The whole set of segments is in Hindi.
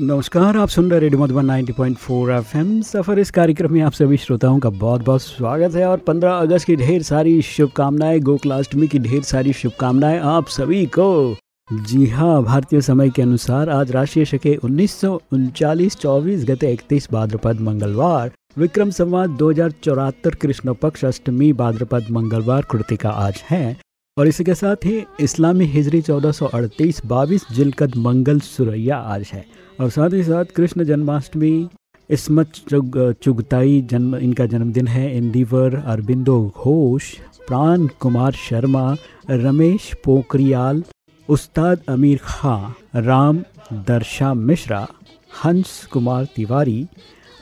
नमस्कार, आप सुन रहे रेडियो मधुबन 90.4 एफएम। सफ़र इस कार्यक्रम में आप सभी श्रोताओं का बहुत बहुत स्वागत है और 15 अगस्त की ढेर सारी शुभकामनाएँ, गोकुलाष्टमी की ढेर सारी शुभकामनाएँ आप सभी को। जी हाँ भारतीय समय के अनुसार आज राष्ट्रीय शके उन्नीस सौ उनचालीस चौबीस गते इकतीस भाद्रपद मंगलवार, विक्रम संवाद दो हज़ार चौहत्तर कृष्ण पक्ष अष्टमी भाद्रपद मंगलवार कृतिका आज है। और इसी के साथ ही इस्लामी हिजरी चौदह सौ अड़तीस बाईस जिलकद मंगल सुरैया आज है। और साथ ही साथ कृष्ण जन्माष्टमी, इसमत चुग, चुगताई जन्म, इनका जन्मदिन है, इंदिवर अरबिंदो घोष, प्राण कुमार शर्मा, रमेश पोखरियाल, उस्ताद अमीर खां, राम दर्शा मिश्रा, हंस कुमार तिवारी,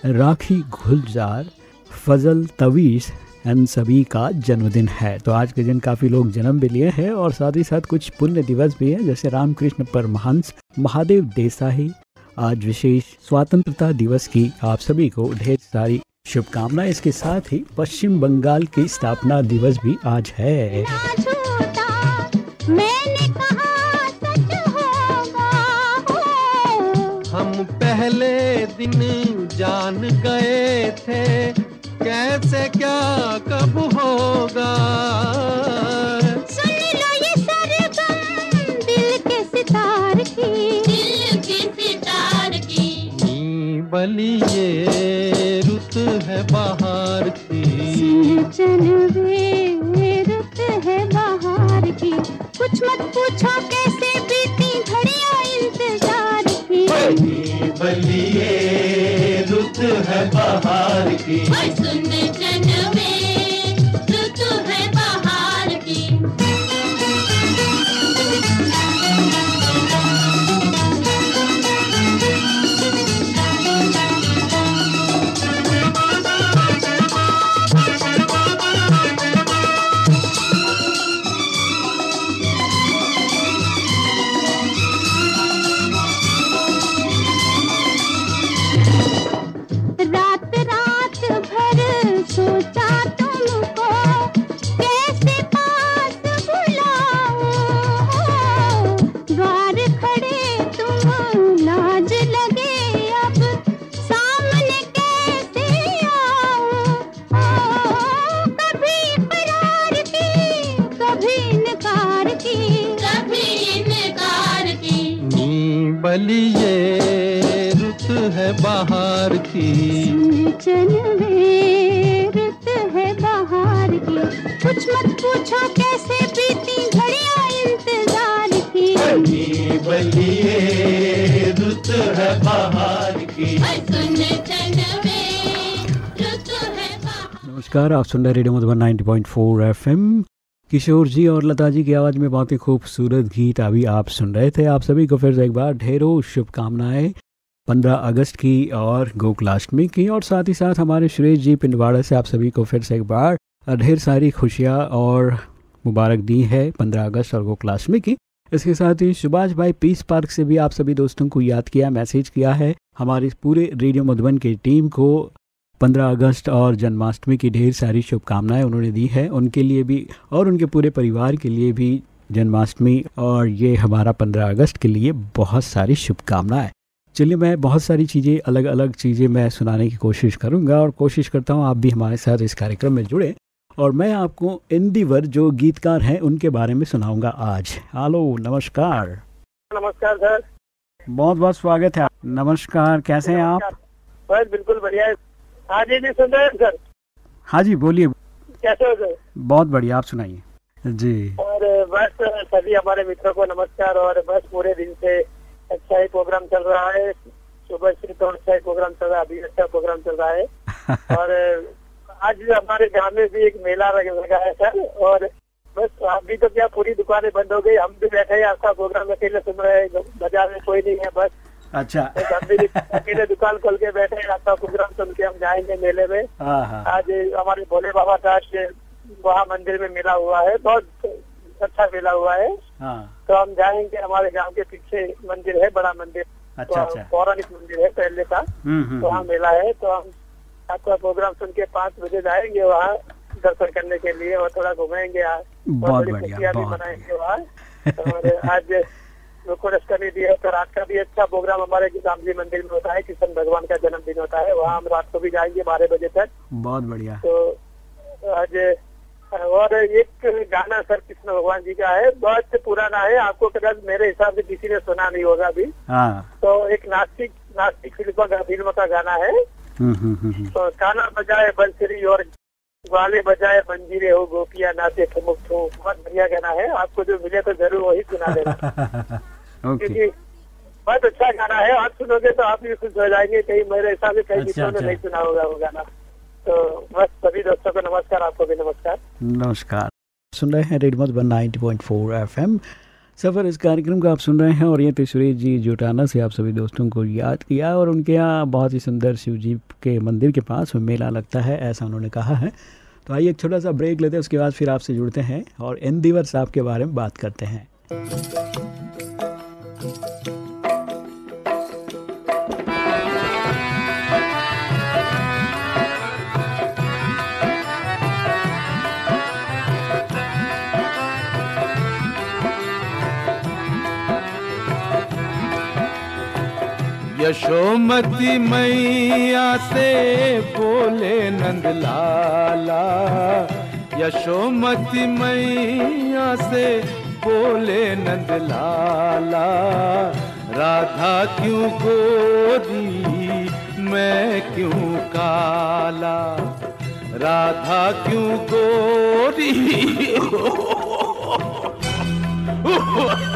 राखी गुलजार फजल तवीस इन सभी का जन्मदिन है। तो आज के दिन काफ़ी लोग जन्म भी लिए हैं और साथ ही साथ कुछ पुण्य दिवस भी हैं, जैसे रामकृष्ण परमहंस, महादेव देसाई आज विशेष स्वतंत्रता दिवस की आप सभी को ढेर सारी शुभकामनाएँ। इसके साथ ही पश्चिम बंगाल की स्थापना दिवस भी आज है। हम पहले दिन जान गए थे कैसे क्या कब होगा। जनवे रुत है बाहर की। कुछ मत पूछो कैसे बीती घड़िया इंतज़ार की। बलिए रुत है बाहर की। सुन नमस्कार, आप सुन रहे रेडियो मधुबन 90.4 एफएम। किशोर जी और लता जी की आवाज़ में बहुत ही खूबसूरत गीत अभी आप सुन रहे थे। आप सभी को फिर से एक बार ढेरों शुभकामनाएँ। 15 अगस्त की और गोकुलाष्टमी की और साथ ही साथ हमारे सुरेश जी पिंडवाड़ा से आप सभी को फिर से एक बार ढेर सारी खुशियाँ और मुबारक दी है 15 अगस्त और गोकुलाष्टमी की। इसके साथ ही सुभाष भाई पीस पार्क से भी आप सभी दोस्तों को याद किया, मैसेज किया है। हमारी पूरे रेडियो मधुबन की टीम को 15 अगस्त और जन्माष्टमी की ढेर सारी शुभकामनाएँ उन्होंने दी है। उनके लिए भी और उनके पूरे परिवार के लिए भी जन्माष्टमी और ये हमारा 15 अगस्त के लिए बहुत सारी शुभकामनाएँ। चलिए मैं बहुत सारी चीज़ें अलग अलग चीज़ें मैं सुनाने की कोशिश करूँगा और कोशिश करता हूँ आप भी हमारे साथ इस कार्यक्रम में जुड़े और मैं आपको इंदिवर जो गीतकार हैं उनके बारे में सुनाऊँगा आज। हेलो नमस्कार। नमस्कार सर। बहुत बहुत स्वागत है। नमस्कार कैसे हैं आप? बस बिल्कुल बढ़िया है जी जी सुन रहे हैं सर। हाँ जी बोलिए। कैसे हो सर? बहुत बढ़िया आप सुनाइए। जी। और बस सभी हमारे मित्रों को नमस्कार और बस पूरे दिन से अच्छा ही प्रोग्राम चल रहा है। सुबह से तो अच्छा ही प्रोग्राम चल रहा है अभी अच्छा प्रोग्राम चल रहा है। और आज हमारे गाँव में भी एक मेला लगा है सर और बस अभी तो क्या पूरी दुकानें बंद हो गई हम भी बैठे हैं आपका प्रोग्राम अकेले सुन रहे हैं बाज़ार में कोई नहीं है बस। अच्छा। अकेले दुकान खोल के बैठे आपका प्रोग्राम सुन के हम जाएँगे मेले में। हाँ हाँ। आज हमारे भोले बाबा का वहाँ मंदिर में मेला हुआ है बहुत अच्छा मेला हुआ है। हाँ। तो हम जाएँगे हमारे गाँव के पीछे मंदिर है बड़ा मंदिर। अच्छा तो अच्छा। पौराणिक मंदिर है पहले का। हम्म हम्म, तो वहाँ हम्म। मेला है तो हम आपका प्रोग्राम सुन के पाँच बजे जाएँगे वहाँ दर्शन करने के लिए और थोड़ा घूमेंगे। और बहुत बढ़िया, खुशियाँ भी मनाएँगे वहाँ। और आज गोकुलाष्टमी भी है तो रात का भी अच्छा प्रोग्राम हमारे राम जी मंदिर में होता है किशन भगवान का जन्मदिन होता है वहाँ हम रात को भी जाएँगे बारह बजे तक। बहुत बढ़िया। तो आज और एक गाना सर कृष्ण भगवान जी का है बहुत पुराना है आपको कदाच मेरे हिसाब से किसी ने सुना नहीं होगा अभी। हाँ। तो एक नास्तिक नास्तिक फ़िल्म का फ़िल्म का गाना है। हम्म, हम्म, हम्म। तो गाना बजाए बंसरी और वाले बजाए मंजीरे हो गोपिया नाचे ठुमुक ठुमुक बहुत बढ़िया गाना है आपको जो मिले तो ज़रूर वही सुना देना। क्योंकि बहुत अच्छा गाना है आप सुनोगे तो आप भी खुश हो जाएँगे कहीं मेरे हिसाब से कई अच्छा, अच्छा। नहीं सुना होगा वो गाना। तो बस सभी दोस्तों को नमस्कार आपको भी नमस्कार। नमस्कार। सुन रहे हैं रेड मधुबन 90.4 एफएम। सफ़र इस कार्यक्रम को आप सुन रहे हैं और ये तो सुरेश जी जोटाना से आप सभी दोस्तों को याद किया और उनके यहाँ बहुत ही सुंदर शिव जी के मंदिर के पास मेला लगता है ऐसा उन्होंने कहा है। तो आइए एक छोटा सा ब्रेक लेते हैं उसके बाद फिर आपसे जुड़ते हैं और इन दिवर साहब के बारे में बात करते हैं। यशोमती मैया से बोले नंद लाला यशोमती मैया से बोले नंद लाला राधा क्यों गोरी, मैं क्यों काला? राधा क्यों गोरी?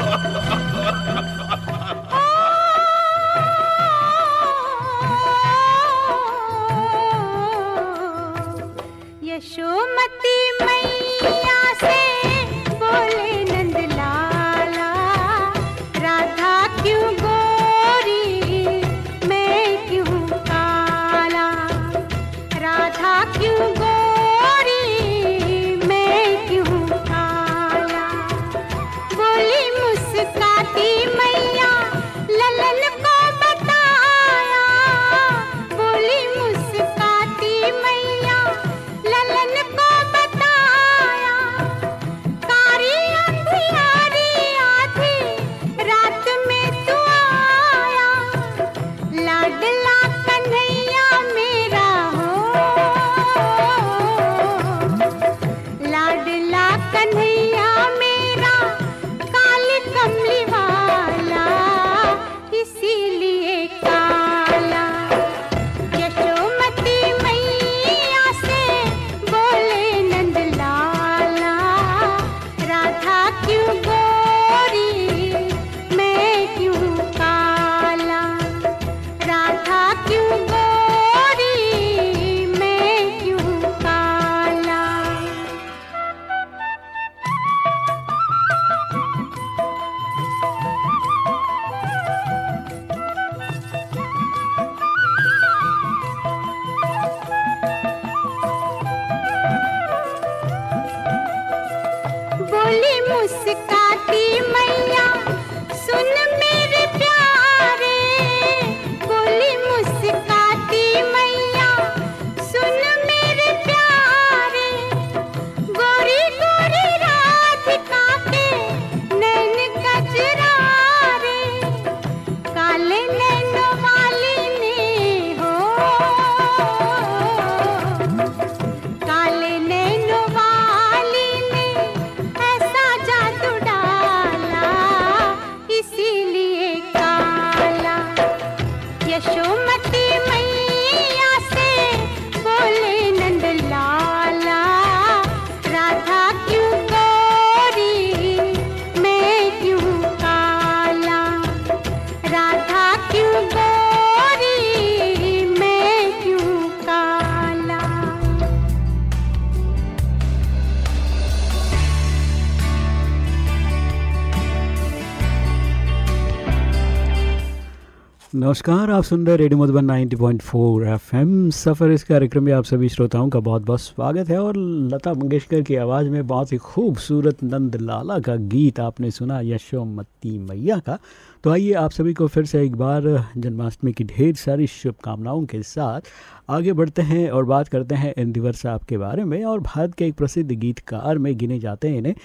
नमस्कार, आप सुन रहे रेडियो मधुबन 90.4 एफएम। सफ़र इस कार्यक्रम में आप सभी श्रोताओं का बहुत बहुत स्वागत है और लता मंगेशकर की आवाज़ में बहुत ही खूबसूरत नंद लाला का गीत आपने सुना, यशोमती मैया का। तो आइए आप सभी को फिर से एक बार जन्माष्टमी की ढेर सारी शुभकामनाओं के साथ आगे बढ़ते हैं और बात करते हैं इंदिवर साहब के बारे में और भारत के एक प्रसिद्ध गीतकार में गिने जाते हैं इन्हें।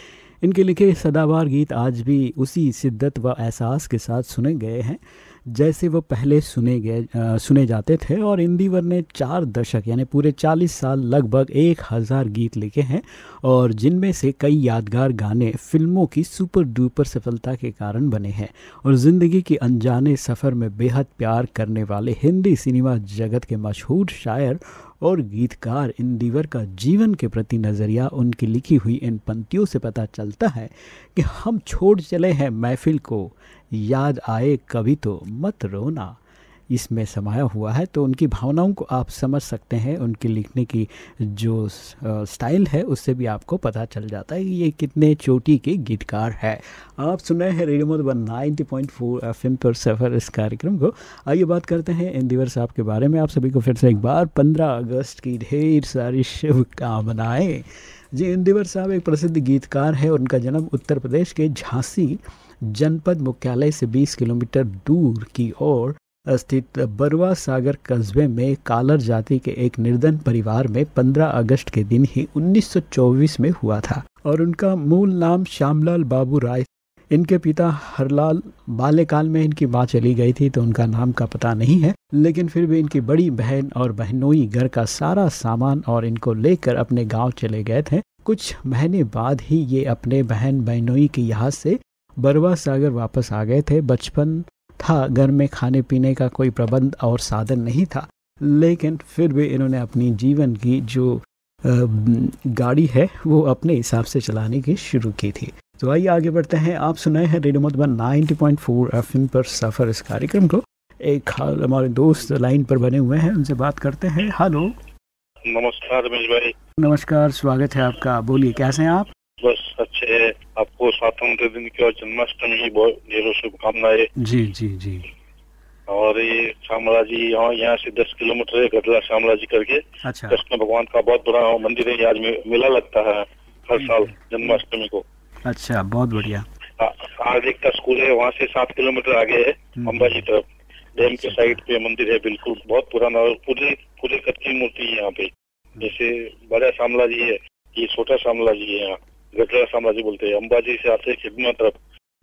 इनके लिखे सदाबार गीत आज भी उसी शिद्दत व एहसास के साथ सुने गए हैं। जैसे वो पहले सुने गए सुने जाते थे और इंदिवर ने चार दशक, यानी पूरे चालीस साल लगभग एक हज़ार गीत लिखे हैं और जिनमें से कई यादगार गाने फ़िल्मों की सुपर डुपर सफलता के कारण बने हैं और ज़िंदगी के अनजाने सफ़र में बेहद प्यार करने वाले हिंदी सिनेमा जगत के मशहूर शायर और गीतकार इन दीवर का जीवन के प्रति नज़रिया उनकी लिखी हुई इन पंक्तियों से पता चलता है कि हम छोड़ चले हैं महफिल को। याद आए कभी तो मत रोना। इसमें समाया हुआ है। तो उनकी भावनाओं को आप समझ सकते हैं। उनके लिखने की जो स्टाइल है, उससे भी आपको पता चल जाता है कि ये कितने चोटी के गीतकार है। आप सुन रहे हैं radio Madhuban ninety point four F पर सफ़र इस कार्यक्रम को। आइए बात करते हैं इंदिवर साहब के बारे में। आप सभी को फिर से एक बार पंद्रह अगस्त की ढेर सारी शुभकामनाएँ। जी इंदिवर साहब एक प्रसिद्ध गीतकार है। उनका जन्म उत्तर प्रदेश के झांसी जनपद मुख्यालय से 20 किलोमीटर दूर की ओर स्थित बरवा सागर कस्बे में कालर जाति के एक निर्धन परिवार में 15 अगस्त के दिन ही 1924 में हुआ था और उनका मूल नाम श्यामलाल बाबू राय, इनके पिता हरलाल बाल्यकाल में इनकी माँ चली गई थी तो उनका नाम का पता नहीं है, लेकिन फिर भी इनकी बड़ी बहन और बहनोई घर का सारा सामान और इनको लेकर अपने गाँव चले गए थे। कुछ महीने बाद ही ये अपने बहन बहनोई के यहाँ से बरवा सागर वापस आ गए थे। बचपन था घर में खाने पीने का कोई प्रबंध और साधन नहीं था लेकिन फिर भी इन्होंने अपनी जीवन की जो गाड़ी है वो अपने हिसाब से चलाने की शुरू की थी। तो आइए आगे बढ़ते हैं। आप सुनाए हैं रेडियो मधुबन 90.4 एफएम पर सफ़र इस कार्यक्रम को। एक हमारे दोस्त लाइन पर बने हुए हैं उनसे बात करते हैं। हेलो। नमस्कार रमेश भाई। नमस्कार स्वागत है आपका। बोलिए कैसे हैं आप? बस अच्छे है आपको स्वातंत्र दिन की और जन्माष्टमी की बहुत ढेरों शुभकामनाएँ। जी जी जी। और ये श्यामला जी यहाँ यहाँ से दस किलोमीटर है गदला श्यामला जी करके। अच्छा। कृष्ण भगवान का बहुत बड़ा मंदिर है आज मेला लगता है हर साल जन्माष्टमी को। अच्छा बहुत बढ़िया। हार्दिक का स्कूल है वहाँ से सात किलोमीटर आगे है हम्म। अम्बाजी तरफ़। डैम के साइड पे मंदिर है बिल्कुल बहुत पुराना और पूरे पूरे कच्ची मूर्ति है यहाँ पे। जैसे बड़ा श्यामला जी है ये छोटा श्यामला जी है यहाँ। गठरा साम्राज्य बोलते हैं। अंबाजी से आते खिदमा तरफ़।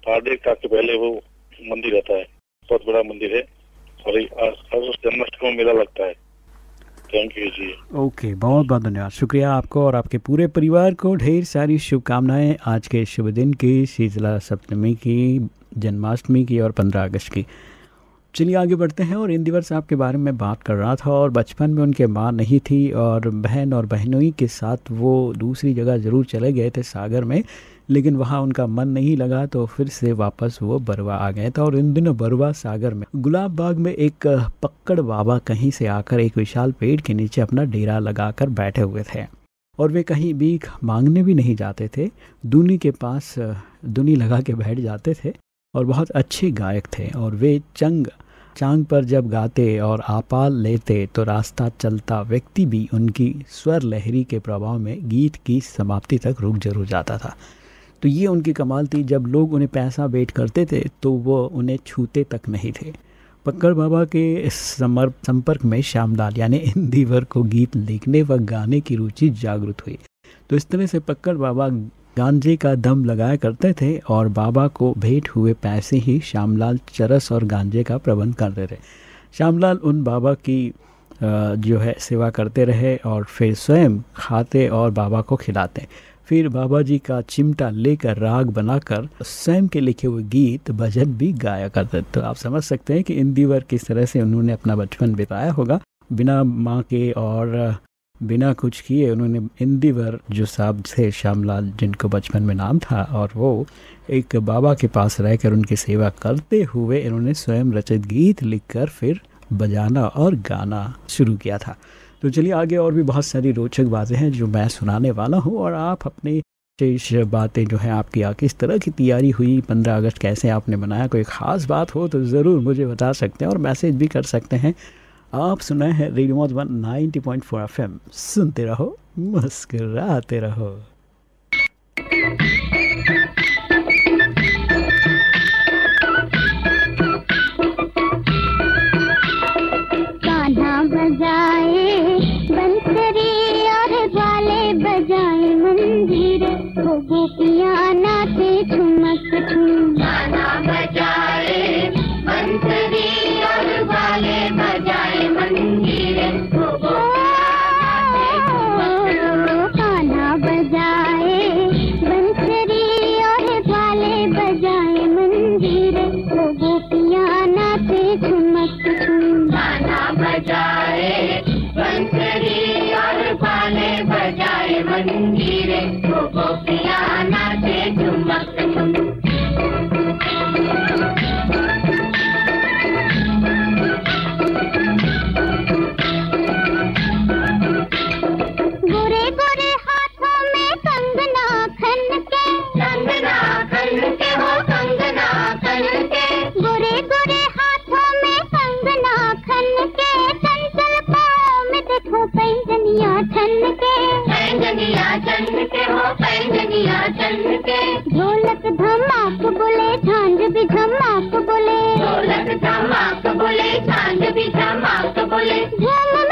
पहाड़ी का के पहले वो मंदिर रहता है। बहुत बड़ा मंदिर है। और जन्माष्टमी में मेला लगता है। Thank you ji. ओके बहुत बहुत धन्यवाद। शुक्रिया आपको और आपके पूरे परिवार को ढेर सारी शुभकामनाएँ आज के शुभ दिन की, शीतला सप्तमी की, जन्माष्टमी की और पंद्रह अगस्त की। चलिए आगे बढ़ते हैं और इंदिवर साहब के बारे में बात कर रहा था और बचपन में उनके माँ नहीं थी और बहन और बहनोई के साथ वो दूसरी जगह ज़रूर चले गए थे सागर में, लेकिन वहाँ उनका मन नहीं लगा तो फिर से वापस वो बरवा आ गए थे और इन दिनों बरवा सागर में गुलाब बाग में एक पक्कड़ बाबा कहीं से आकर एक विशाल पेड़ के नीचे अपना डेरा लगाकर बैठे हुए थे और वे कहीं भी मांगने भी नहीं जाते थे, दूनी के पास दुनी लगा के बैठ जाते थे और बहुत अच्छे गायक थे और वे चंग चांग पर जब गाते और आपाल लेते तो रास्ता चलता व्यक्ति भी उनकी स्वर लहरी के प्रभाव में गीत की समाप्ति तक रुक ज़रूर जाता था। तो ये उनकी कमाल थी, जब लोग उन्हें पैसा वेट करते थे तो वो उन्हें छूते तक नहीं थे। पक्कड़ बाबा के संपर्क में श्यामलाल, यानी इंदिवर को गीत लिखने व गाने की रुचि जागृत हुई। तो इस तरह से पक्कड़ बाबा गांजे का दम लगाया करते थे और बाबा को भेंट हुए पैसे ही श्यामलाल चरस और गांजे का प्रबंध करते थे। श्यामलाल उन बाबा की जो है, सेवा करते रहे और फिर स्वयं खाते और बाबा को खिलाते। फिर बाबा जी का चिमटा लेकर राग बनाकर स्वयं के लिखे हुए गीत, भजन भी गाया करते तो आप समझ सकते हैं कि इन दीवर किस तरह से उन्होंने अपना बचपन बिताया होगा। बिना माँ के और बिना कुछ किए उन्होंने इंदिवर जो साहब थे श्यामलाल, जिनको बचपन में नाम था, और वो एक बाबा के पास रहकर उनकी सेवा करते हुए इन्होंने स्वयं रचित गीत लिखकर फिर बजाना और गाना शुरू किया था। तो चलिए आगे और भी बहुत सारी रोचक बातें हैं जो मैं सुनाने वाला हूँ, और आप अपने शेष बातें जो हैं आपकी आ किस तरह की तैयारी हुई, पंद्रह अगस्त कैसे आपने बनाया कोई ख़ास बात हो तो ज़रूर मुझे बता सकते हैं और मैसेज भी कर सकते हैं। आप सुना है radio Madhuban ninety point four F सुनते रहो मुस्कराते रहो। झोलक के हो धमाक बोले झांझ भी धमाक बोले। ढोलक धमाक बोले झांझ भी धमाक बोले। झमन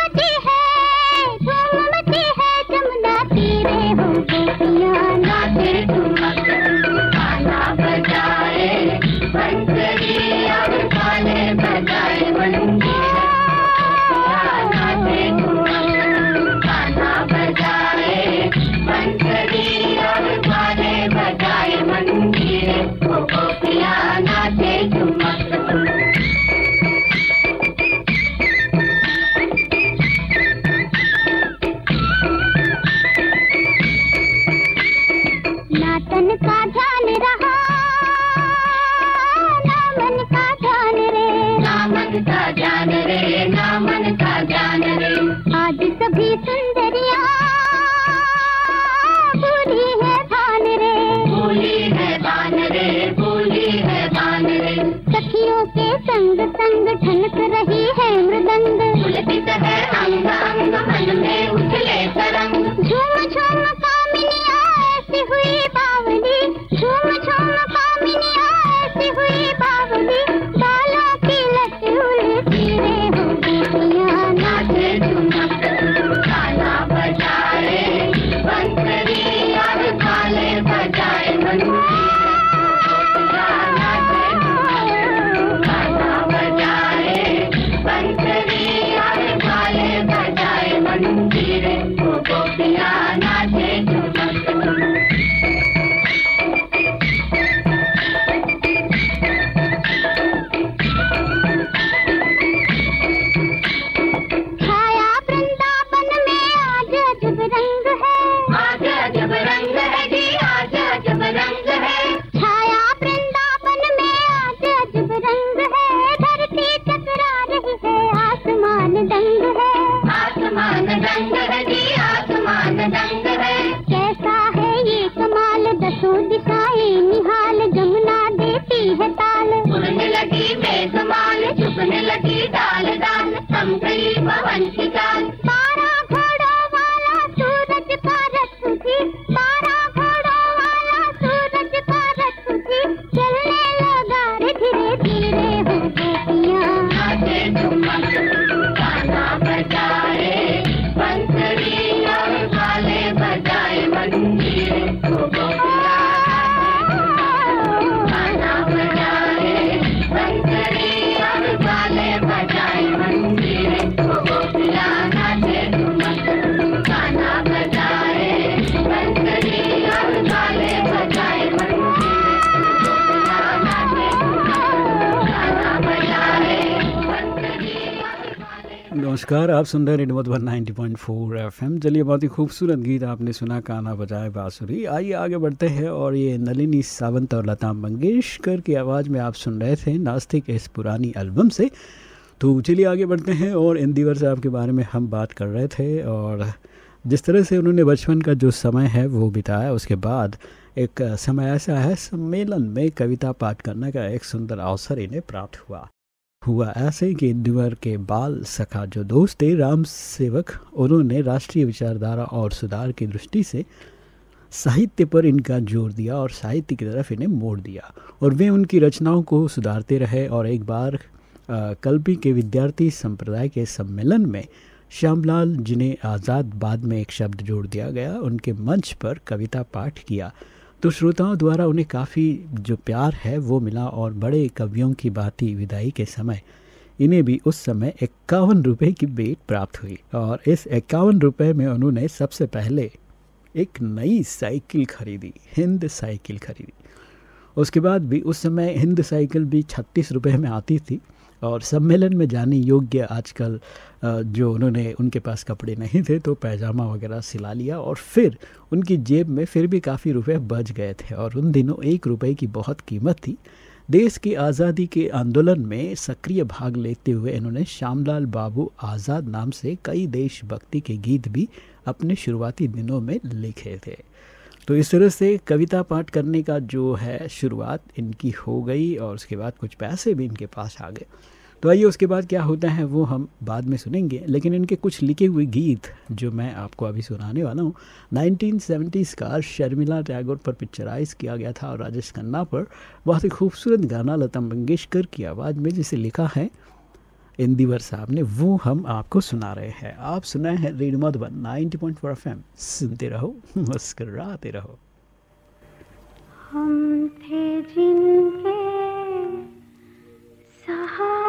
अंग अंग मन झूम झूम नमस्कार, आप सुन रहे हैं रेडियो मधुबन 90.4 एफएम। चलिए, बहुत ही खूबसूरत गीत आपने सुना काना बजाए बांसुरी। आइए, आगे बढ़ते हैं और ये नलिनी सावंत और लता मंगेशकर की आवाज़ में आप सुन रहे थे नास्तिक इस पुरानी एल्बम से। तो चलिए, आगे बढ़ते हैं और इन दिवर साहब के बारे में हम बात कर रहे थे और जिस तरह से उन्होंने बचपन का जो समय है, वो बिताया। उसके बाद एक समय ऐसा है, सम्मेलन में कविता पाठ करने का एक सुंदर अवसर इन्हें प्राप्त हुआ। हुआ ऐसे कि इंदिवर के बाल सखा जो दोस्त थे, राम सेवक, उन्होंने राष्ट्रीय विचारधारा और सुधार की दृष्टि से साहित्य पर इनका ज़ोर दिया और साहित्य की तरफ़ इन्हें मोड़ दिया और वे उनकी रचनाओं को सुधारते रहे और एक बार कल्पी के विद्यार्थी संप्रदाय के सम्मेलन में श्यामलाल जिन्हें आज़ाद बाद में एक शब्द जोड़ दिया गया, उनके मंच पर कविता पाठ किया। तो श्रोताओं द्वारा उन्हें काफ़ी जो प्यार है, वो मिला और बड़े कवियों की बाती विदाई के समय इन्हें भी उस समय इक्यावन रुपये की बेट प्राप्त हुई। और इस इक्यावन रुपये में उन्होंने सबसे पहले एक नई साइकिल खरीदी, हिंद साइकिल खरीदी। उसके बाद भी उस समय हिंद साइकिल भी छत्तीस रुपये में आती थी और सम्मेलन में जाने योग्य आजकल जो उन्होंने उनके पास कपड़े नहीं थे तो पैजामा वगैरह सिला लिया और फिर उनकी जेब में फिर भी काफ़ी रुपए बच गए थे और उन दिनों एक रुपए की बहुत कीमत थी। देश की आज़ादी के आंदोलन में सक्रिय भाग लेते हुए इन्होंने श्यामलाल बाबू आज़ाद नाम से कई देशभक्ति के गीत भी अपने शुरुआती दिनों में लिखे थे। तो इस तरह से कविता पाठ करने का जो है शुरुआत इनकी हो गई और उसके बाद कुछ पैसे भी इनके पास आ गए। तो आइए उसके बाद क्या होता है वो हम बाद में सुनेंगे। लेकिन इनके कुछ लिखे हुए गीत जो मैं आपको अभी सुनाने वाला हूँ। 1970s का शर्मिला टैगोर पर पिक्चराइज किया गया था और राजेश खन्ना पर बहुत ही खूबसूरत गाना लता मंगेशकर की आवाज़ में जिसे लिखा है इंदिवर साहब ने, वो हम आपको सुना रहे हैं। आप सुनाए हैं रेडियो मधुबन 90.4 एफएम। सुनते रहो, मुस्कराते रहो। हम थे जिनके सहारे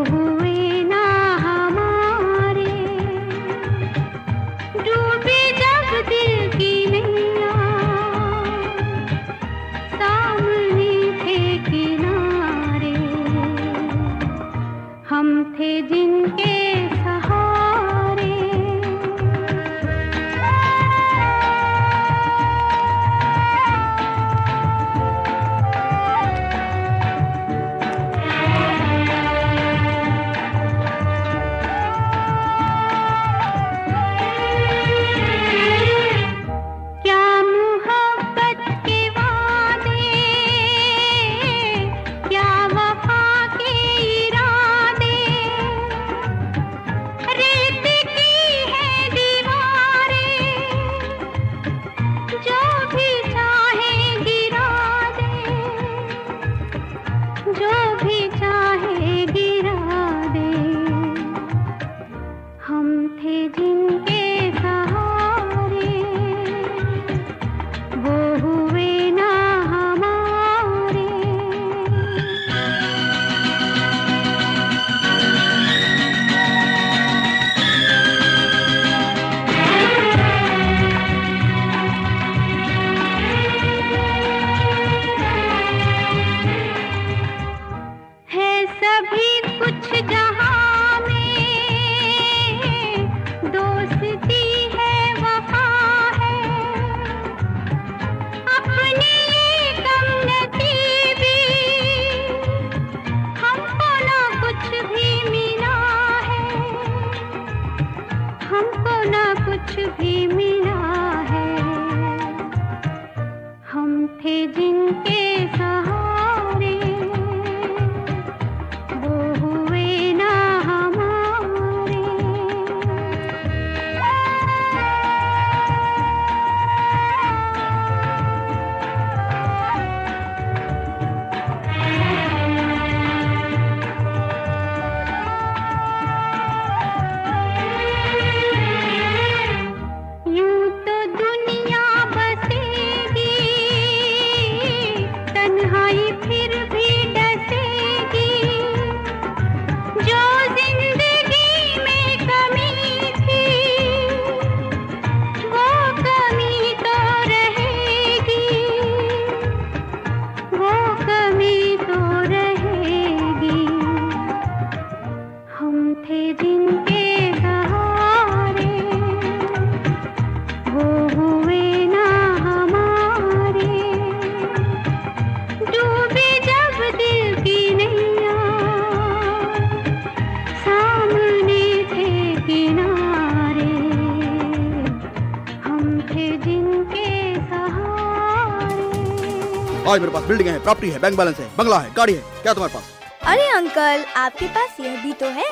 आज मेरे पास बिल्डिंग है प्रॉपर्टी है बैंक बैलेंस है बंगला है गाड़ी है क्या तुम्हारे पास? अरे अंकल आपके पास यह भी तो है।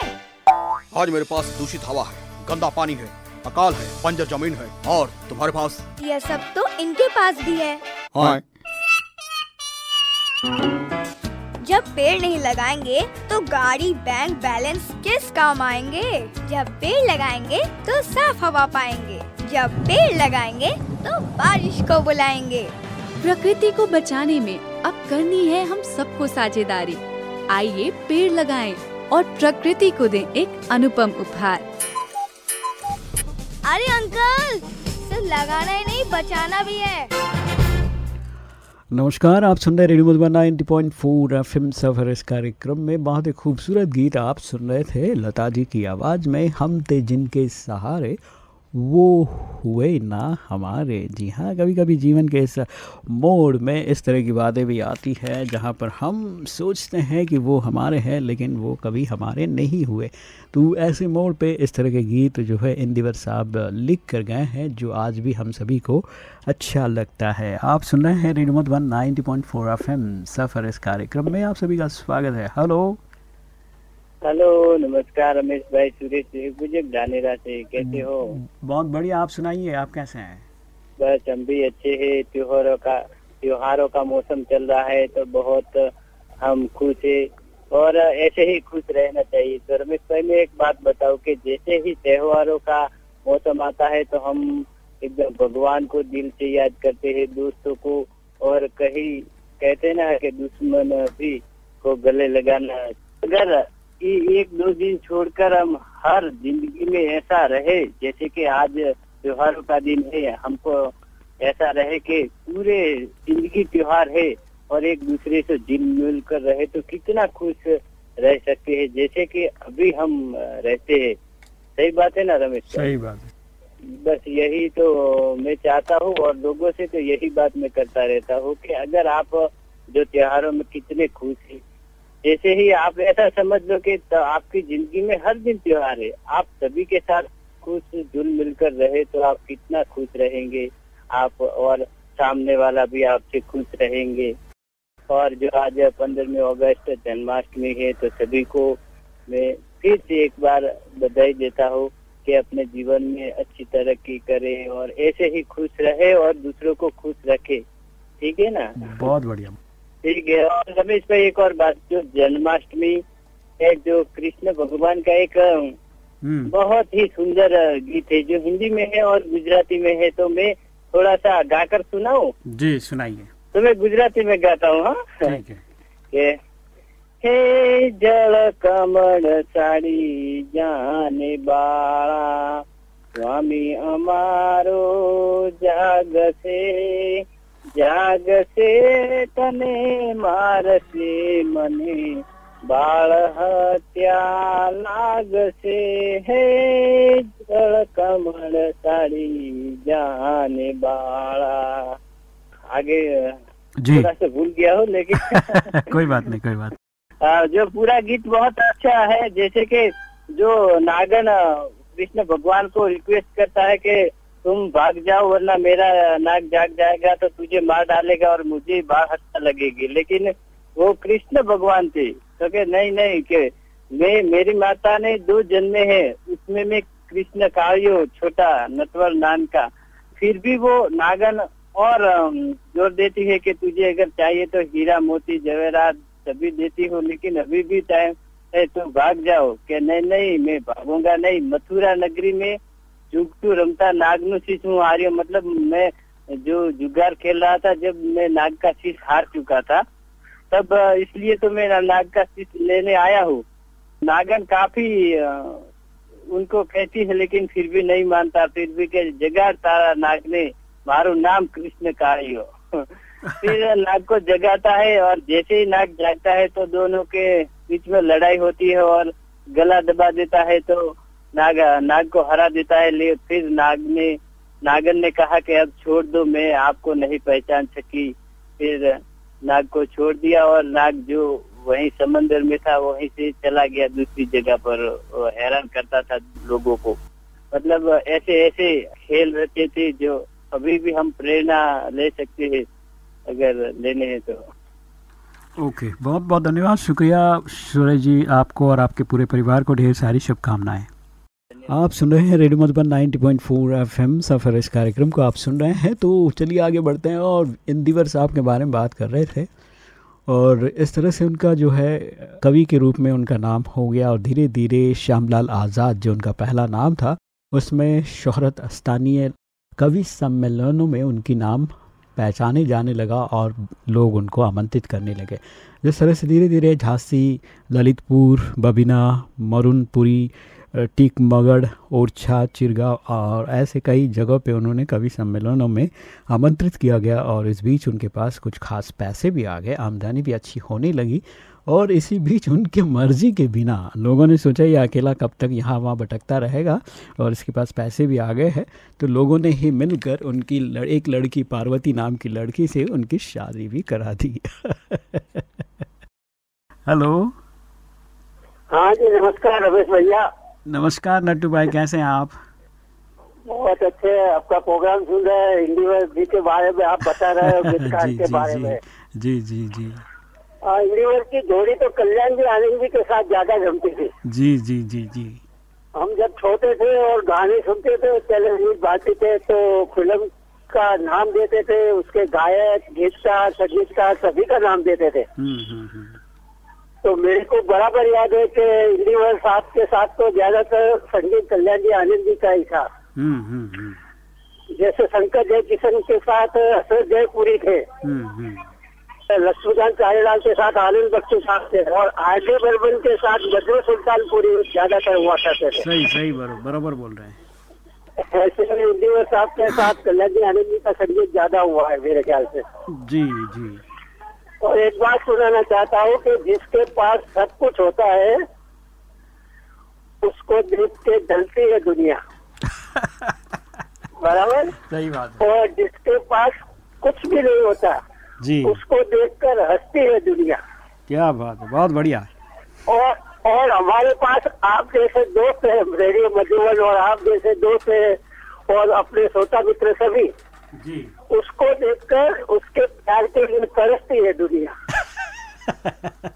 आज मेरे पास दूषित हवा है गंदा पानी है अकाल है बंजर ज़मीन है और तुम्हारे पास? यह सब तो इनके पास भी है। हाँ। जब पेड़ नहीं लगाएँगे तो गाड़ी बैंक बैलेंस किस काम आएँगे? जब पेड़ लगाएँगे तो साफ़ हवा पाएँगे। जब पेड़ लगाएँगे तो बारिश को बुलाएँगे। प्रकृति को बचाने में अब करनी है हम सबको साझेदारी। आइए पेड़ लगाएँ और प्रकृति को दें एक अनुपम उपहार। अरे अंकल सिर्फ़ लगाना ही नहीं बचाना भी है। नमस्कार आप सुन रहे रेडियो मधुबन 90.4 एफएम सफ़र इस कार्यक्रम में। बहुत ही खूबसूरत गीत आप सुन रहे थे लता जी की आवाज़ में हम थे जिनके सहारे। वो हुए ना हमारे। जी हाँ कभी कभी जीवन के इस मोड़ में इस तरह की बातें भी आती है, जहाँ पर हम सोचते हैं कि वो हमारे हैं, लेकिन वो कभी हमारे नहीं हुए। तो ऐसे मोड़ पे इस तरह के गीत जो है इंदिवर साहब लिख कर गए हैं, जो आज भी हम सभी को अच्छा लगता है। आप सुन रहे हैं radio one ninety point four F M सफ़र इस कार्यक्रम में। आप सभी का स्वागत है। हेलो। हेलो नमस्कार रमेश भाई सुरेश बुज़ुर्ग धानेरा से कैसे हो। बहुत बढ़िया आप सुनाइए आप कैसे हैं? बस हम भी अच्छे हैं त्योहारों का त्योहारों का मौसम चल रहा है तो बहुत हम खुश है और ऐसे ही खुश रहना चाहिए। तो रमेश भाई मैं एक बात बताऊँ कि जैसे ही त्योहारों का मौसम आता है तो हम एकदम भगवान को दिल से याद करते हैं दोस्तों को और कहीं कहते ना कि दुश्मन भी को गले लगाना अगर ये एक दो दिन छोड़कर हम हर ज़िंदगी में ऐसा रहे जैसे कि आज त्योहारों का दिन है हमको ऐसा रहे कि पूरे ज़िंदगी त्योहार है और एक दूसरे से दिल मिल कर रहे तो कितना खुश रह सकते हैं। जैसे कि अभी हम रहते हैं। सही बात है ना रमेश सही बात है। बस यही तो मैं चाहता हूँ और लोगों से तो यही बात मैं करता रहता हूँ कि अगर आप जो त्योहारों में कितने खुश हैं जैसे ही आप ऐसा समझ लो कि तो आपकी ज़िंदगी में हर दिन त्योहार है, आप सभी के साथ खुश जुल मिलकर रहे तो आप कितना खुश रहेंगे। आप और सामने वाला भी आपसे खुश रहेंगे। और जो आज पंद्रहवीं अगस्त, जन्माष्टमी है तो सभी को मैं फिर से एक बार बधाई देता हूँ कि अपने जीवन में अच्छी तरक्की करे और ऐसे ही खुश रहे और दूसरों को खुश रखे। ठीक है ना? बहुत बढ़िया। ठीक है। और रमेश भाई एक और बात जो जन्माष्टमी है जो कृष्ण भगवान का एक हम्म। बहुत ही सुंदर गीत है जो हिंदी में है और गुजराती में है। तो मैं थोड़ा सा गाकर सुनाऊ? जी सुनाइए। तो मैं गुजराती में गाता हूँ हाँ? हे जल कमल साड़ी जाने बाड़ा स्वामी अमारो जाग से જાગશે જાગશે તને મારશે મને બાળ હત્યા લાગશે હે જળ કમળ સાડી જાને બાળા आगे जी थोड़ा सा भूल गया हूँ लेकिन कोई बात नहीं कोई बात आ, जो पूरा गीत बहुत अच्छा है जैसे कि जो नागन आ, कृष्ण भगवान को रिक्वेस्ट करता है कि तुम भाग जाओ, वरना मेरा नाग जाग जाएगा तो तुझे मार डालेगा और मुझे हत्या लगेगी। लेकिन वो कृष्ण भगवान थे। तो के नहीं नहीं, के मैं, मेरी माता ने दो जन्मे हैं। उसमें मैं कृष्ण कालियो छोटा नटवर नान का। फिर भी वो नागन और ज़ोर देती है कि तुझे अगर चाहिए तो हीरा, मोती, जवेरात सभी देती हूँ, लेकिन अभी भी टाइम है तो भाग जाओ। कि नहीं नहीं, मैं भागूँगा नहीं। मथुरा नगरी में जुगटू रमता नागनु शीश हूँ। आर्य मतलब मैं जो जुगार खेल रहा था, जब मैं नाग का शीश हार चुका था, तब इसलिए तो मैं नाग का शीश लेने आया हूँ। नागन काफ़ी उनको कहती है, लेकिन फिर भी नहीं मानता। फिर भी के जगाड़ तारा नाग ने, मारू नाम कृष्ण कालियो फिर नाग को जगाता है, और जैसे ही नाग जागता है तो दोनों के बीच में लड़ाई होती है, और गला दबा देता है तो नाग नाग को हरा देता है ले फिर नाग ने नागन ने कहा कि अब छोड़ दो मैं आपको नहीं पहचान सकी। फिर नाग को छोड़ दिया और नाग जो वहीं समंदर में था वहीं से चला गया दूसरी जगह पर। हैरान करता था लोगों को। मतलब ऐसे ऐसे खेल रहते थे जो अभी भी हम प्रेरणा ले सकते हैं अगर लेने हैं तो। ओके okay, बहुत बहुत धन्यवाद। शुक्रिया सूरज जी आपको और आपके पूरे परिवार को ढेर सारी शुभकामनाएँ। आप सुन रहे हैं रेडियो मधुबन 90.4 एफएम सफ़र इस कार्यक्रम को आप सुन रहे हैं। तो चलिए आगे बढ़ते हैं और इंदिवर साहब के बारे में बात कर रहे थे। और इस तरह से उनका जो है, कवि के रूप में उनका नाम हो गया और धीरे धीरे श्यामलाल आज़ाद जो उनका पहला नाम था, उसमें शोहरत स्थानीय कवि सम्मेलनों में उनकी नाम पहचाने जाने लगा और लोग उनको आमंत्रित करने लगे। जिस तरह से धीरे धीरे झांसी, ललितपुर, बबिना, मरुनपुरी टीकमगढ़ ओरछा चिरगांव और ऐसे कई जगहों पे उन्होंने कवि सम्मेलनों में आमंत्रित किया गया और इस बीच उनके पास कुछ खास पैसे भी आ गए। आमदनी भी अच्छी होने लगी और इसी बीच उनके मर्ज़ी के बिना लोगों ने सोचा ये अकेला कब तक यहाँ वहाँ भटकता रहेगा? और इसके पास पैसे भी आ गए हैं। तो लोगों ने ही मिलकर उनकी लड़, एक लड़की पार्वती नाम की लड़की से उनकी शादी भी करा दी। हेलो। हाँ जी नमस्कार रमेश भैया। नमस्कार नट्टू भाई कैसे हैं आप? बहुत अच्छे आपका प्रोग्राम सुन रहे हैं हिंदी जी के बारे में आप बता रहे हो जी के जी बारे जी। में। जी जी जी। की जोड़ी तो कल्याण जी आनंद जी के साथ ज़्यादा जमती थी। जी जी जी जी। हम जब छोटे थे और गाने सुनते थे टेलीविज़न बाजते थे तो फ़िल्म का नाम देते थे उसके गायक गीतकार संगीतकार सभी का नाम देते थे। हम्म हम्म हम्म। तो मेरे को बराबर याद है कि वर्ष साहब के साथ तो ज़्यादातर संगीत कल्याण जी आनंद जी का ही था। हम्म हम्म हम्म। जैसे शंकर जय किशन के साथ असर जयपुरी थे। हम्म हम्म। लक्ष्मीकांत चारीलाल के साथ आनंद बख्शू साहब थे और आर डी बर्मन के साथ बद्र सुल्तानपुरी ज़्यादातर हुआ करते थे। सही सही बराबर बोल रहे हैं। ऐसे में वर्ष साहब के साथ कल्याण जी आनंद जी का संगीत ज़्यादा हुआ है मेरे ख्याल से। जी जी। और एक बात सुनाना चाहता हूँ कि जिसके पास सब कुछ होता है उसको देख के ढलती है दुनिया। बराबर? सही बात है। और जिसके पास कुछ भी नहीं होता जी। उसको देखकर हंसती है दुनिया। क्या बात है बहुत बढ़िया। और और हमारे पास आप जैसे दोस्त है रेडियो मधुबन और आप जैसे दोस्त है और अपने श्रोता मित्र सभी। जी। उसको देखकर उसके प्यार के लिए तरसती है दुनिया।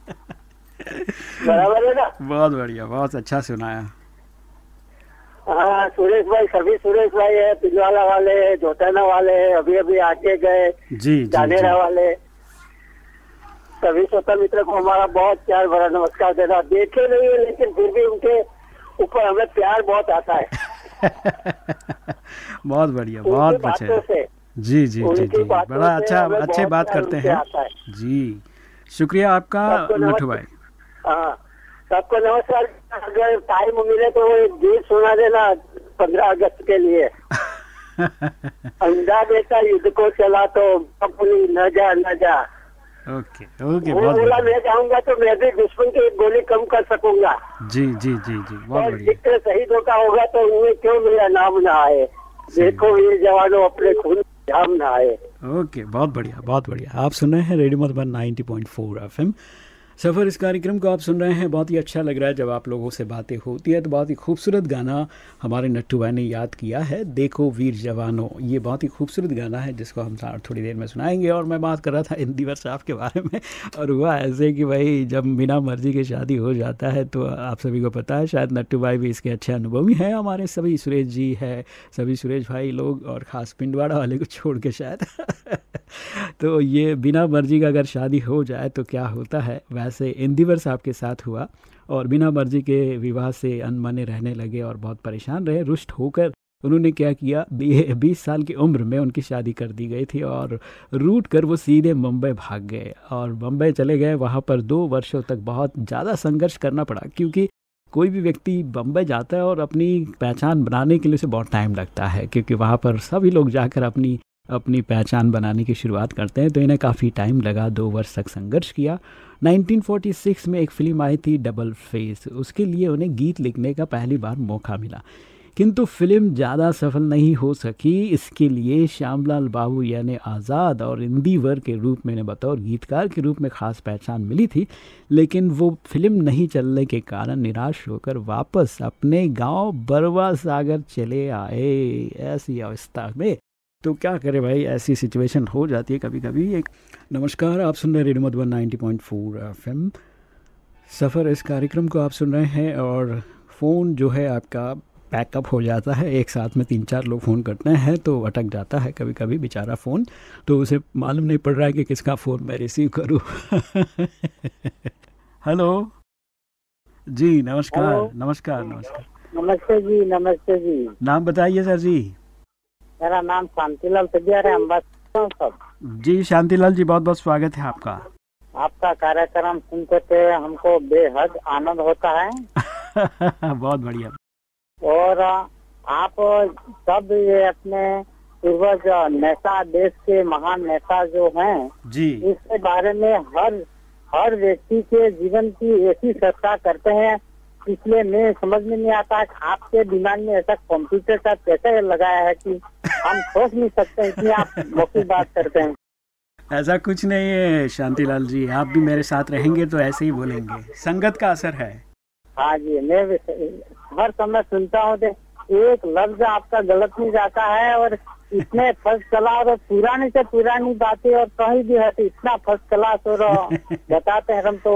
बराबर है ना? बहुत बढ़िया बहुत अच्छा सुनाया। हाँ सुरेश भाई सभी सुरेश भाई है पिलवाला वाले है जोताना वाले है अभी अभी आके गए जी जानेरा वाले। सभी श्रोता मित्र को हमारा बहुत प्यार भरा नमस्कार देना। देखे नहीं है लेकिन फिर भी उनके ऊपर हमें प्यार बहुत आता है। बहुत बढ़िया बहुत अच्छा जी जी जी जी। बड़ा अच्छा अच्छे बात करते हैं। है। जी शुक्रिया आपका नमस्ते। भाई। हाँ सबको नमस्कार। अगर टाइम मिले तो गीत सुना देना पंद्रह अगस्त के लिए। अंधा देता युद्ध को चला तो अपनी न जा न जा। ओके ओके बहुत बोला मैं जाऊँगा तो मैं भी दुश्मन की एक गोली कम कर सकूँगा। जी जी जी जी बहुत बढ़िया। शहीदों का होगा तो उन्हें क्यों मेरा नाम ना आए? देखो ये जवानों अपने खून आए। ओके बहुत बढ़िया बहुत बढ़िया। आप सुन रहे हैं रेडियो मधुबन 90.4 एफएम। सफ़र इस कार्यक्रम को आप सुन रहे हैं। बहुत ही अच्छा लग रहा है जब आप लोगों से बातें होती है तो बहुत ही खूबसूरत गाना हमारे नट्टू भाई ने याद किया है। देखो वीर जवानों, ये बहुत ही खूबसूरत गाना है, जिसको हम थोड़ी देर में सुनाएँगे। और मैं बात कर रहा था इन दिवर साहब के बारे में, और हुआ ऐसे कि भाई जब बिना मर्ज़ी की शादी हो जाता है तो आप सभी को पता है, शायद नट्टू भाई भी इसके अच्छे अनुभवी हैं। हमारे सभी सुरेश जी है, सभी सुरेश भाई लोग, और ख़ास पिंडवाड़ा वाले को छोड़ के शायद। तो ये बिना मर्ज़ी का अगर शादी हो जाए तो क्या होता है? वैसे इंदिवर साहब के साथ हुआ और बिना मर्ज़ी के विवाह से अनमने रहने लगे और बहुत परेशान रहे, रुष्ट होकर उन्होंने क्या किया बीस साल की उम्र में उनकी शादी कर दी गई थी और रूट कर वो सीधे मुंबई भाग गए और मुंबई चले गए। वहाँ पर दो वर्षों तक बहुत ज़्यादा संघर्ष करना पड़ा क्योंकि कोई भी व्यक्ति बम्बई जाता है और अपनी पहचान बनाने के लिए उसे बहुत टाइम लगता है क्योंकि वहाँ पर सभी लोग जाकर अपनी अपनी पहचान बनाने की शुरुआत करते हैं। तो इन्हें काफ़ी टाइम लगा, दो वर्ष तक संघर्ष किया 1946 में एक फ़िल्म आई थी डबल फेस। उसके लिए उन्हें गीत लिखने का पहली बार मौका मिला। किंतु फ़िल्म ज़्यादा सफल नहीं हो सकी। इसके लिए श्यामलाल बाबू यानी आज़ाद और इंदिवर के रूप में इन्हें बतौर गीतकार के रूप में ख़ास पहचान मिली थी। लेकिन वो फ़िल्म नहीं चलने के कारण निराश होकर वापस अपने गाँव बरवा सागर चले आए। ऐसी अवस्था में तो क्या करें भाई ऐसी सिचुएशन हो जाती है कभी कभी एक नमस्कार आप सुन रहे हैं रेडियो मधुबन 90.4 एफएम। सफ़र इस कार्यक्रम को आप सुन रहे हैं और फ़ोन जो है आपका पैकअप हो जाता है। एक साथ में तीन चार लोग फ़ोन करते हैं तो अटक जाता है कभी कभी बेचारा फ़ोन। तो उसे मालूम नहीं पड़ रहा है कि किसका फ़ोन मैं रिसीव करूँ। हेलो जी नमस्कार नमस्कार नमस्कार। नमस्ते जी नमस्ते जी। नाम बताइए सर जी। मेरा नाम शांतिलाल सज्जार है अम्बासी जी शांतिलाल जी बहुत बहुत स्वागत है आपका। आपका कार्यक्रम सुनते थे हमको बेहद आनंद होता है। बहुत बढ़िया। और आप सब ये अपने पूर्वज नेता देश के महान नेता जो हैं जी। इसके बारे में हर हर व्यक्ति के जीवन की ऐसी चर्चा करते हैं। इसलिए मैं समझ में नहीं आता आपके दिमाग में ऐसा कंप्यूटर का कैसे लगाया है कि हम सोच नहीं सकते इसलिए आप मौखिक बात करते हैं। ऐसा कुछ नहीं है शांतिलाल जी। आप भी मेरे साथ रहेंगे तो ऐसे ही बोलेंगे। संगत का असर है। हाँ जी मैं हर समय सुनता हूँ एक लफ्ज आपका गलत नहीं जाता है और इतने फ़र्स्ट क्लास और पुरानी से पुरानी बातें और कहीं भी है तो इतना फ़र्स्ट क्लास और बताते हैं हम तो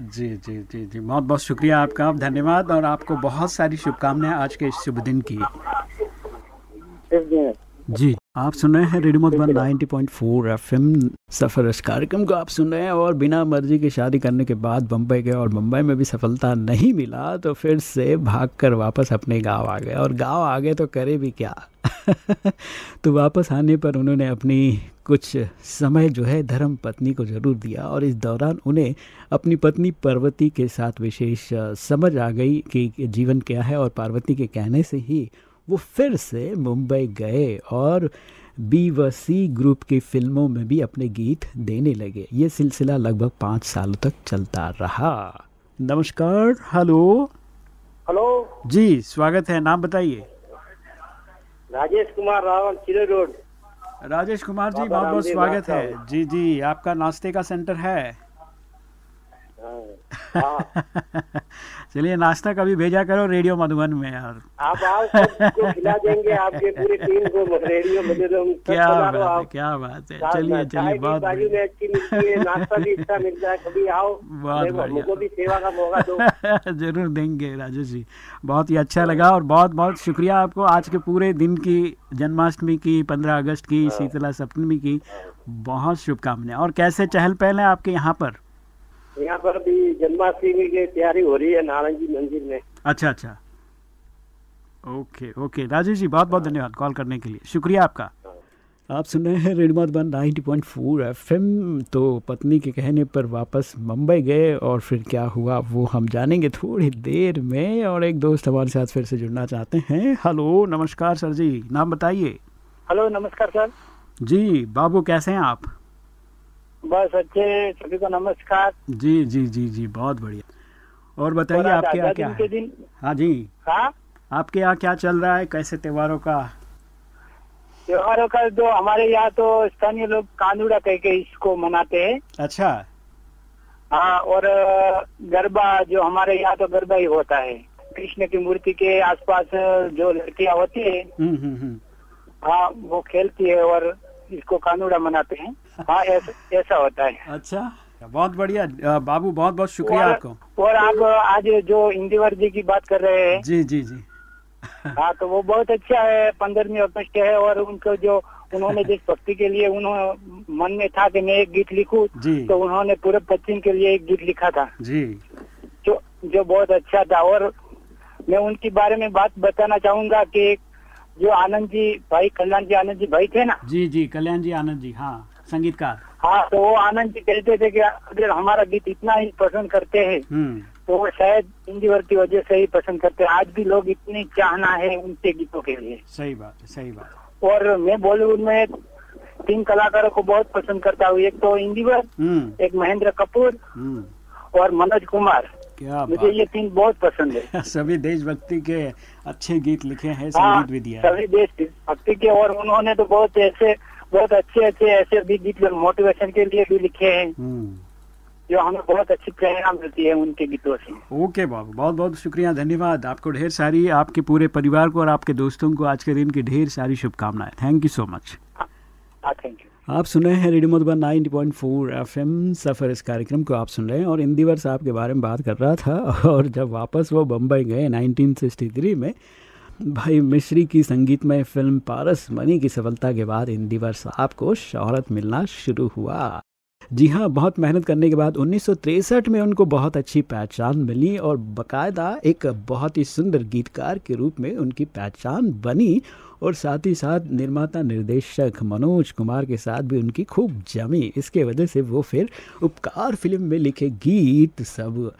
जी जी जी जी। बहुत बहुत शुक्रिया आपका। धन्यवाद और आपको बहुत सारी शुभकामनाएँ आज के इस शुभ दिन की। जी, आप सुन रहे हैं रेडियो मधुबन 90.4 एफएम सफ़र कार्यक्रम को आप सुन रहे हैं और बिना मर्ज़ी की शादी करने के बाद बम्बई गए और मुंबई में भी सफलता नहीं मिला तो फिर से भागकर वापस अपने गाँव आ गए। और गाँव आ गए तो करे भी क्या? तो वापस आने पर उन्होंने अपनी कुछ समय जो है धर्म पत्नी को ज़रूर दिया और इस दौरान उन्हें अपनी पत्नी पार्वती के साथ विशेष समझ आ गई कि जीवन क्या है और पार्वती के कहने से ही वो फिर से मुंबई गए और बी व सी ग्रुप की फ़िल्मों में भी अपने गीत देने लगे। ये सिलसिला लगभग पाँच सालों तक चलता रहा। नमस्कार हेलो। हेलो। जी स्वागत है। नाम बताइए। राजेश कुमार रावल चिरे रोड। राजेश कुमार जी बहुत बहुत स्वागत है। जी जी आपका नाश्ते का सेंटर है। चलिए नाश्ता कभी भेजा करो रेडियो मधुबन में यार। आप आओ सबको खिला देंगे आपके पूरे टीम को रेडियो सब क्या बात है क्या बात है। चलिए चलिए बहुत बाजू में अच्छी मिलती है नाश्ता भी अच्छा मिल जाए कभी आओ। बहुत बढ़िया। हमको भी सेवा का मौका दो। ज़रूर देंगे राजेश जी। बहुत ही अच्छा लगा और बहुत बहुत शुक्रिया आपको आज के पूरे दिन की जन्माष्टमी की पंद्रह अगस्त की शीतला सप्तमी की। बहुत शुभकामनाएँ। और कैसे चहल पहल है आपके यहाँ पर? यहाँ पर भी जन्माष्टमी की तैयारी हो रही है नारायण जी मंदिर में। अच्छा अच्छा। Okay okay. राजेश जी बहुत बहुत धन्यवाद कॉल करने के लिए। शुक्रिया आपका। आप सुन रहे हैं रेडियो मधुबन 90.4 एफएम। तो पत्नी के कहने पर वापस मुंबई गए और फिर क्या हुआ वो हम जानेंगे थोड़ी देर में। और एक दोस्त हमारे साथ फिर से जुड़ना चाहते हैं। हेलो नमस्कार सर जी। नाम बताइए। हेलो नमस्कार सर। जी बाबू कैसे हैं आप? बस अच्छे सभी को नमस्कार। जी जी जी जी बहुत बढ़िया। और बताइए आपके यहाँ क्या है? दिन? हाँ जी। हाँ? आपके यहाँ क्या चल रहा है? कैसे त्योहारों का? त्योहारों का जो हमारे यहाँ तो स्थानीय लोग कानूड़ा कह के इसको मनाते हैं। अच्छा। हाँ और गरबा जो हमारे यहाँ तो गरबा ही होता है। कृष्ण की मूर्ति के आसपास जो लड़कियाँ होती है हम्म हम्म हम्म। हाँ वो खेलती है और इसको कानूड़ा मनाते हैं। हाँ ऐसा होता है। अच्छा बहुत बढ़िया। बाबू बहुत बहुत शुक्रिया और, आपको। और आप आज जो इंदिवर जी की बात कर रहे हैं। जी जी जी। हाँ तो वो बहुत अच्छा है। पंद्रहवीं अगस्त है और उनको जो उन्होंने देशभक्ति के लिए उन्होंने मन में था कि मैं एक गीत लिखूं तो उन्होंने पूरे पश्चिम के लिए एक गीत लिखा था। जी। जो जो बहुत अच्छा था। और मैं उनके बारे में बात बताना चाहूँगा कि जो आनंद जी भाई कल्याण जी आनंद जी भाई थे ना? जी जी कल्याण जी आनंद जी हाँ। संगीतकार? हाँ तो वो आनंद जी कहते थे कि अगर हमारा गीत इतना ही पसंद करते हैं हम्म। तो वो शायद हिंदी की वजह से ही पसंद करते हैं। आज भी लोग इतनी चाहना है उनके गीतों के लिए। सही बात सही बात और मैं बॉलीवुड में तीन कलाकारों को बहुत पसंद करता हूँ। एक तो इंदिवर हम्म। एक महेंद्र कपूर हम्म। और मनोज कुमार। क्या मुझे ये तीन बहुत पसंद है। सभी देशभक्ति के अच्छे गीत लिखे हैं संगीत भी दिया है। सभी देश भक्ति के और उन्होंने तो बहुत ऐसे बहुत अच्छे अच्छे ऐसे भी गीत मोटिवेशन के लिए भी लिखे हैं। हम्म। जो हमें बहुत अच्छी प्रेरणा मिलती है उनके गीतों से। ओके बाबू बहुत बहुत शुक्रिया धन्यवाद। आपको ढेर सारी आपके पूरे परिवार को और आपके दोस्तों को आज के दिन की ढेर सारी शुभकामनाएँ। Thank you so much thank you आप सुन रहे हैं रेडियो मधुबन 90.4 एफएम सफ़र इस कार्यक्रम को आप सुन रहे हैं। और इंदिवर साहब के बारे में बात कर रहा था और जब वापस वो बम्बई गए 1963 में भाई मिश्री की संगीतमय फ़िल्म पारस मनी की सफलता के बाद इंदिवर साहब को शोहरत मिलना शुरू हुआ। जी हाँ बहुत मेहनत करने के बाद 1963 में उनको बहुत अच्छी पहचान मिली और बकायदा एक बहुत ही सुंदर गीतकार के रूप में उनकी पहचान बनी और साथ ही साथ निर्माता निर्देशक मनोज कुमार के साथ भी उनकी खूब जमी। इसके वजह से वो फिर उपकार फ़िल्म में लिखे गीत सब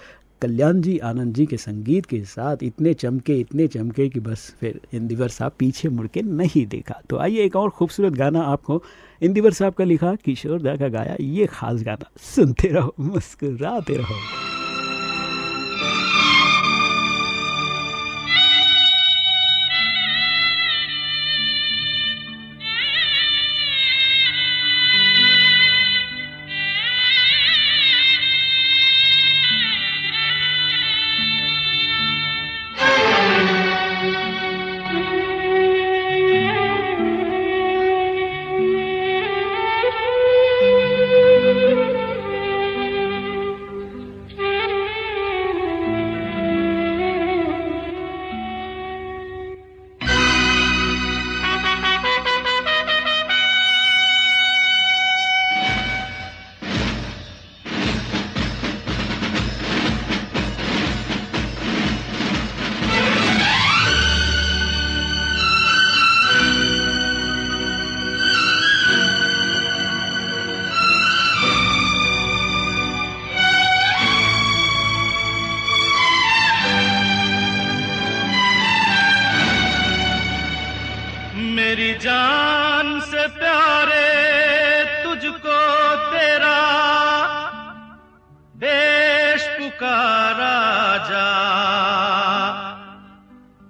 कल्याण जी, आनंद जी के संगीत के साथ इतने चमके इतने चमके कि बस फिर इंदिवर साहब पीछे मुड़ के नहीं देखा। तो आइए एक और खूबसूरत गाना आपको इंदिवर साहब का लिखा, किशोर दा का गाया, ये खास गाना। सुनते रहो, मुस्कुराते रहो।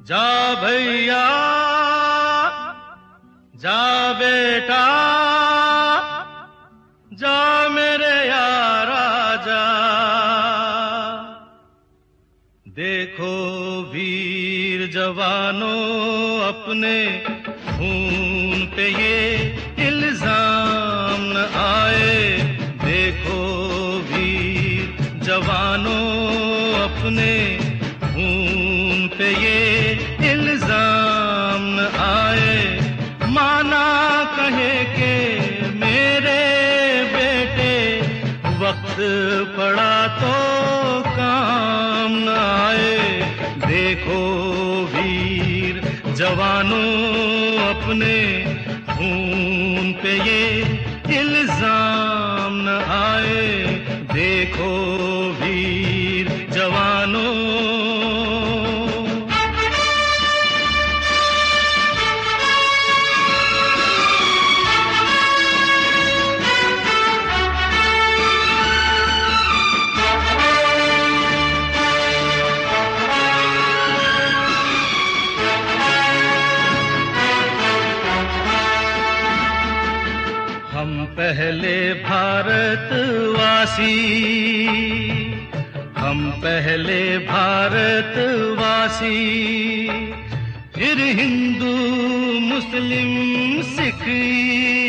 जा भैया, जा बेटा, जा मेरे यारा जा। देखो वीर जवानों, अपने खून पे ये भारतवासी हम पहले भारतवासी, फिर हिंदू, मुस्लिम, सिख,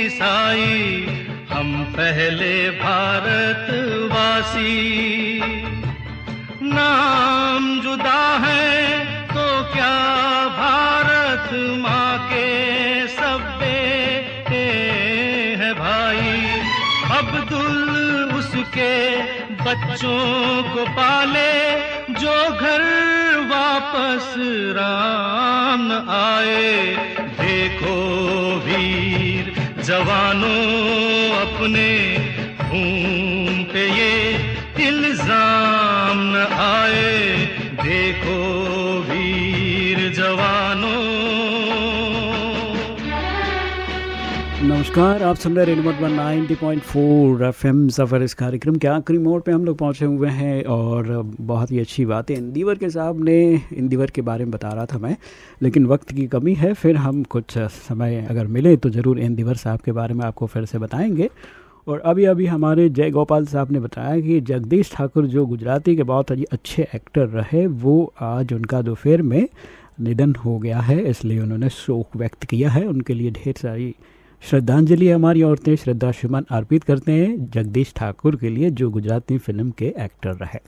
ईसाई। हम पहले भारतवासी। नाम जुदा है तो क्या भारत माँ? उसके बच्चों को पाले, जो घर वापस राम आए। देखो वीर जवानों अपने खून पे ये इल्ज़ाम नमस्कार, आप सुन रहे रेडियो मधुबन 90.4 एफएम सफ़र इस कार्यक्रम के आखिरी मोड़ पे हम लोग पहुँचे हुए हैं और बहुत ही अच्छी बात। है इंदिवर के साहब ने इंदिवर के बारे में बता रहा था मैं, लेकिन वक्त की कमी है, फिर हम कुछ समय अगर मिले तो ज़रूर इंदिवर साहब के बारे में आपको फिर से बताएँगे। और अभी अभी हमारे जय गोपाल साहब ने बताया कि जगदीश ठाकुर जो गुजराती के बहुत अच्छे एक्टर रहे, वो आज उनका दोपहर में निधन हो गया है, इसलिए उन्होंने शोक व्यक्त किया है। उनके लिए ढेर सारी श्रद्धांजलि हमारी औरतें। श्रद्धा सुमन अर्पित करते हैं जगदीश ठाकुर के लिए, जो गुजराती फ़िल्म के एक्टर रहे।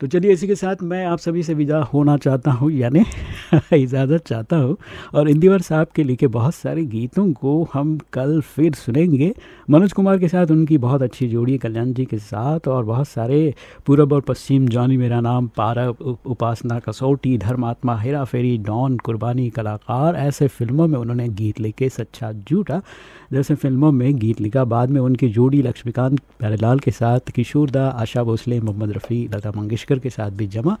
तो चलिए इसी के साथ मैं आप सभी से विदा होना चाहता हूँ, यानी इजाज़त चाहता हूँ। और इंदिवर साहब के लिखे बहुत सारे गीतों को हम कल फिर सुनेंगे। मनोज कुमार के साथ उनकी बहुत अच्छी जोड़ी कल्याण जी के साथ, और बहुत सारे पूरब और पश्चिम, जॉनी मेरा नाम उप- उपासना, कसौटी, धर्मात्मा, हेरा फेरी, डॉन, कुर्बानी, कलाकार, ऐसे फ़िल्मों में उन्होंने गीत लिखे, सच्चा झूठा। जैसे फ़िल्मों में गीत लिखा, बाद में उनकी जोड़ी, लक्ष्मीकांत प्यारेलाल के साथ, किशोर दा, आशा भोसले, मोहम्मद रफ़ी, लता मंगेशकर लश्कर के साथ भी जमा।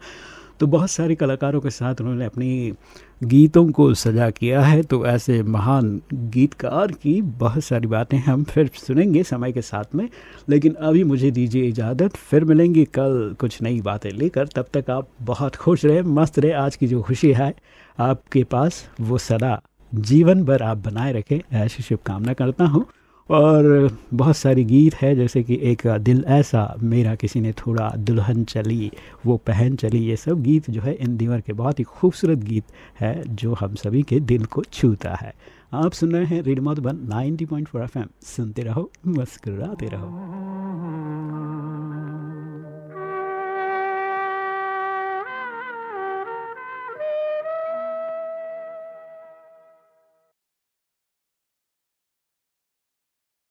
तो बहुत सारे कलाकारों के साथ उन्होंने अपनी गीतों को सजा किया है। तो ऐसे महान गीतकार की बहुत सारी बातें हम फिर सुनेंगे समय के साथ में। लेकिन अभी मुझे दीजिए इजाज़त, फिर मिलेंगे कल कुछ नई बातें लेकर। तब तक आप बहुत खुश रहे, मस्त रहे। आज की जो खुशी है आपके पास, वो सदा जीवन भर आप बनाए रखें। ऐसी शुभकामना करता हूँ। और बहुत सारी गीत है, जैसे कि एक दिल ऐसा, मेरा किसी ने थोड़ा दुल्हन चली, वो पहन चली, ये सब गीत जो है, इन दीवर के बहुत ही खूबसूरत गीत है, जो हम सभी के दिल को छूता है। आप सुन रहे हैं रेड मधुबन 90.4 एफएम सुनते रहो, मुस्कुराते रहो।